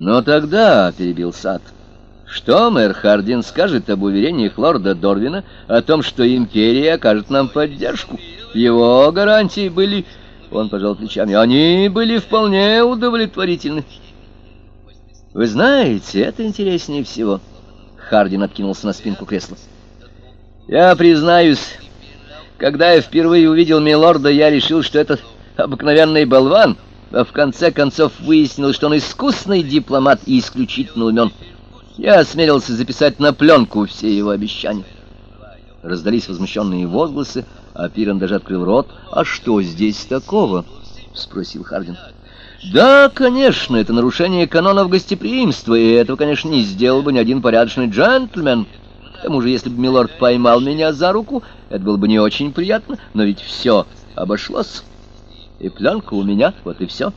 Но тогда, — перебил Сад, — что мэр Хардин скажет об уверениях лорда Дорвина о том, что империя окажет нам поддержку? Его гарантии были... Он пожал плечами. Они были вполне удовлетворительны. Вы знаете, это интереснее всего. Хардин откинулся на спинку кресла. Я признаюсь, когда я впервые увидел милорда, я решил, что это обыкновенный болван — а в конце концов выяснилось, что он искусный дипломат и исключительно умен. Я осмелился записать на пленку все его обещания. Раздались возмущенные возгласы, а Пирон даже открыл рот. «А что здесь такого?» — спросил Хардин. «Да, конечно, это нарушение канонов гостеприимства, и этого, конечно, не сделал бы ни один порядочный джентльмен. К тому же, если бы милорд поймал меня за руку, это было бы не очень приятно, но ведь все обошлось». И пленка у меня, вот и все.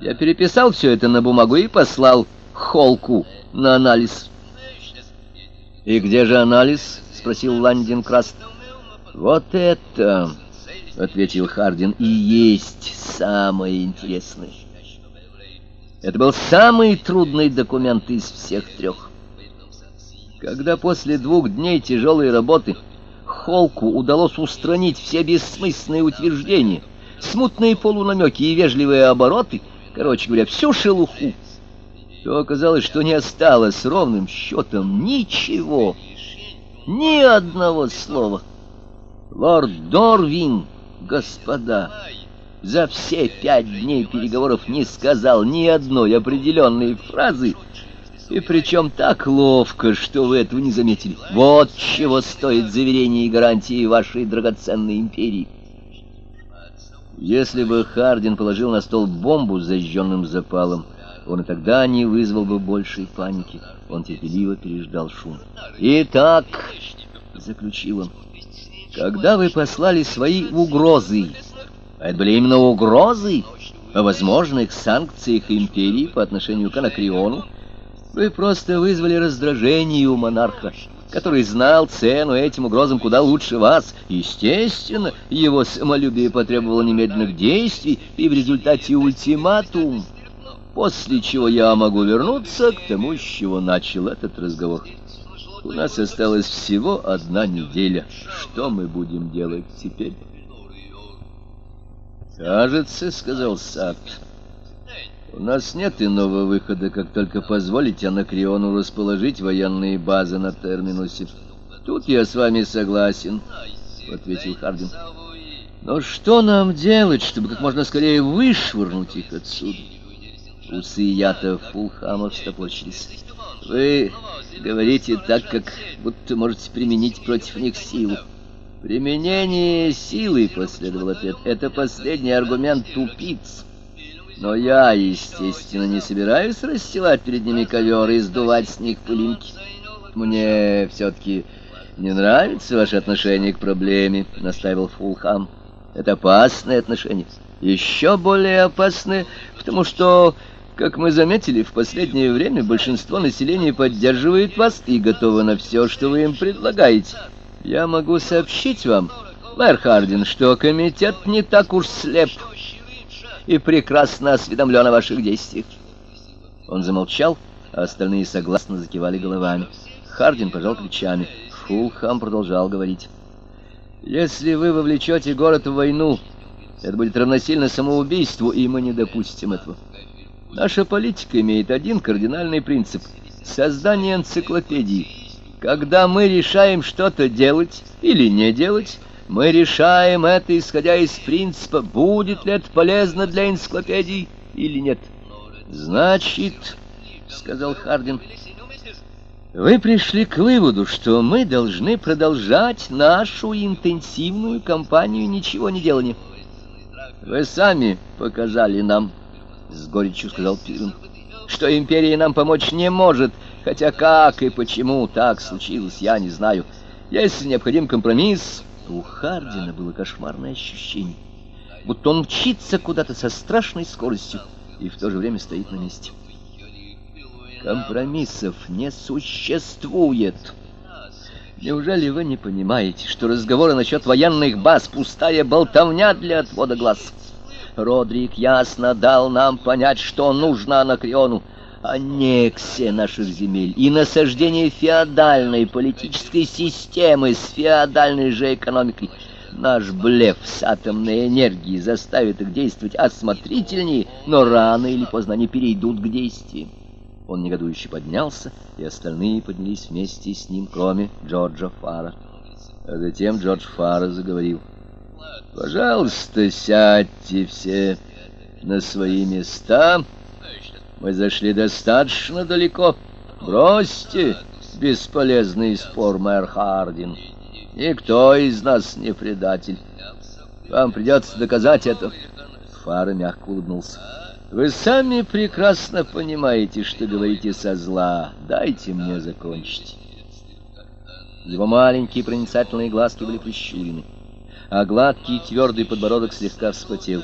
Я переписал все это на бумагу и послал Холку на анализ. «И где же анализ?» — спросил Ландин Краст. «Вот это...» — ответил Хардин, — «и есть самое интересное». Это был самый трудный документ из всех трех. Когда после двух дней тяжелой работы Холку удалось устранить все бессмысленные утверждения — смутные полунамеки и вежливые обороты, короче говоря, всю шелуху, то оказалось, что не осталось ровным счетом ничего, ни одного слова. Лорд Дорвин, господа, за все пять дней переговоров не сказал ни одной определенной фразы, и причем так ловко, что вы этого не заметили. Вот чего стоит заверение и гарантии вашей драгоценной империи. Если бы Хардин положил на стол бомбу с зажженным запалом, он и тогда не вызвал бы большей паники. Он терпеливо переждал шум. «Итак», — заключил он, — «когда вы послали свои угрозы, а это были именно угрозы о возможных санкциях империи по отношению к Анакреону, вы просто вызвали раздражение у монарха, который знал цену этим угрозам куда лучше вас. Естественно, его самолюбие потребовало немедленных действий, и в результате ультиматум, после чего я могу вернуться к тому, с чего начал этот разговор. У нас осталась всего одна неделя. Что мы будем делать теперь? «Кажется, — сказал Сапп, у нас нет иного выхода, как только позволить Анакреону расположить военные базы на терминусе. Тут я с вами согласен, — ответил Хардин. Но что нам делать, чтобы как можно скорее вышвырнуть их отсюда? Усы Ята Фулхама. Вы говорите так, как будто можете применить против них силу. Применение силы, последовал ответ, — это последний аргумент тупиц. Но я, естественно, не собираюсь расстилать перед ними ковер и сдувать с них пылинки. Мне все-таки не нравится ваше отношение к проблеме, — настаивал Фулхам. Это опасное отношение. Еще более опасное, потому что, как мы заметили, в последнее время большинство населения поддерживает вас и готово на все, что вы им предлагаете. Я могу сообщить вам, мэр Хардин, что комитет не так уж слеп, — и прекрасно осведомлен о ваших действиях. Он замолчал, а остальные согласно закивали головами. Хардин пожал плечами. Фулхам продолжал говорить. «Если вы вовлечете город в войну, это будет равносильно самоубийству, и мы не допустим этого. Наша политика имеет один кардинальный принцип — создание энциклопедии. Когда мы решаем что-то делать или не делать, мы решаем это, исходя из принципа, будет ли это полезно для энциклопедии или нет. Значит, — сказал Хардин, — вы пришли к выводу, что мы должны продолжать нашу интенсивную кампанию ничего не делания. Вы сами показали нам, — с горечью сказал Пирн, — что империя нам помочь не может, хотя как и почему так случилось, я не знаю. Если необходим компромисс, у Хардина было кошмарное ощущение, будто он мчится куда-то со страшной скоростью и в то же время стоит на месте. Компромиссов не существует. Неужели вы не понимаете, что разговоры насчет военных баз — пустая болтовня для отвода глаз? Родрик ясно дал нам понять, что нужно Анакреону. Аннексия наших земель и насаждение феодальной политической системы с феодальной же экономикой. Наш блеф с атомной энергией заставит их действовать осмотрительнее, но рано или поздно они перейдут к действиям. Он негодующе поднялся, и остальные поднялись вместе с ним, кроме Джорджа Фара. А затем Джордж Фара заговорил. «Пожалуйста, сядьте все на свои места. Мы зашли достаточно далеко. Бросьте бесполезный спор, мэр Хардин. Никто из нас не предатель. Вам придется доказать это». Фара мягко улыбнулся. «Вы сами прекрасно понимаете, что говорите со зла. Дайте мне закончить». Его маленькие проницательные глазки были прищурены, а гладкий твердый подбородок слегка вспотел.